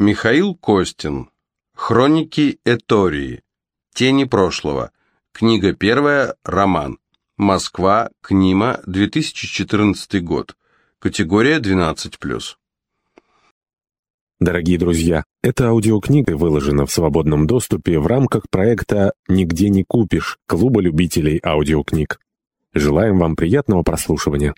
Михаил Костин. Хроники Этории. Тени прошлого. Книга первая. Роман. Москва. Книма. 2014 год. Категория 12+. Дорогие друзья, эта аудиокнига выложена в свободном доступе в рамках проекта «Нигде не купишь» Клуба любителей аудиокниг. Желаем вам приятного прослушивания.